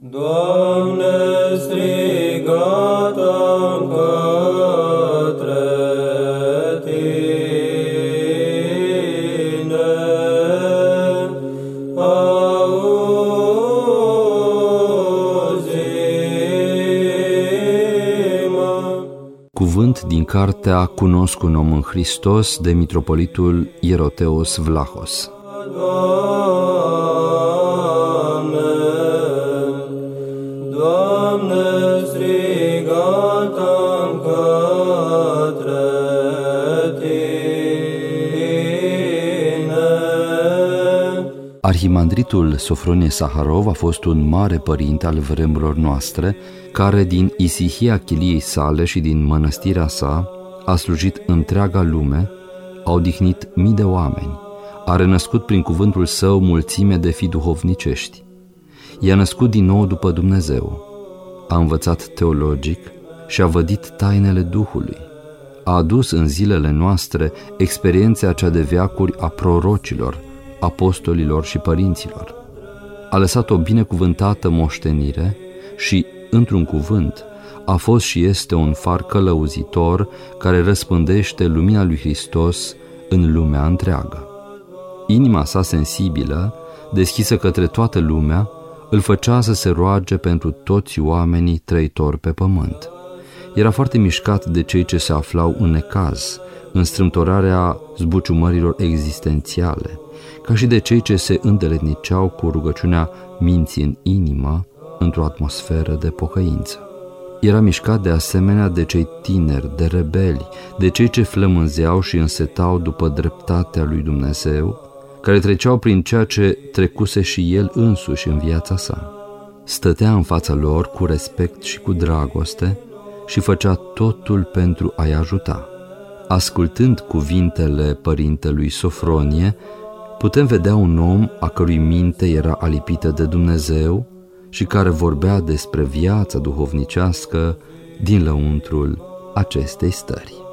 Doamne, strigat am către Tine, auzi-mă. Cuvânt din cartea Cunosc un om în Hristos de mitropolitul Ieroteos Vlahos. Doamne, strigat am către Tine. Arhimandritul Sofronie Saharov a fost un mare părinte al vremurilor noastre, care din isihia chiliei sale și din mănăstirea sa a slujit întreaga lume, a odihnit mii de oameni, a renăscut prin cuvântul său mulțime de fi duhovnicești. I-a născut din nou după Dumnezeu, a învățat teologic și a vădit tainele Duhului. A adus în zilele noastre experiența cea de veacuri a prorocilor, apostolilor și părinților. A lăsat o binecuvântată moștenire și, într-un cuvânt, a fost și este un far călăuzitor care răspândește lumina lui Hristos în lumea întreagă. Inima sa sensibilă, deschisă către toată lumea, îl făcea să se roage pentru toți oamenii trăitori pe pământ. Era foarte mișcat de cei ce se aflau în necaz, în strâmtorarea zbuciumărilor existențiale, ca și de cei ce se îndeletniceau cu rugăciunea minții în inimă, într-o atmosferă de pocăință. Era mișcat de asemenea de cei tineri, de rebeli, de cei ce flămânzeau și însetau după dreptatea lui Dumnezeu, care treceau prin ceea ce trecuse și el însuși în viața sa. Stătea în fața lor cu respect și cu dragoste și făcea totul pentru a-i ajuta. Ascultând cuvintele părintelui Sofronie, putem vedea un om a cărui minte era alipită de Dumnezeu și care vorbea despre viața duhovnicească din lăuntrul acestei stări.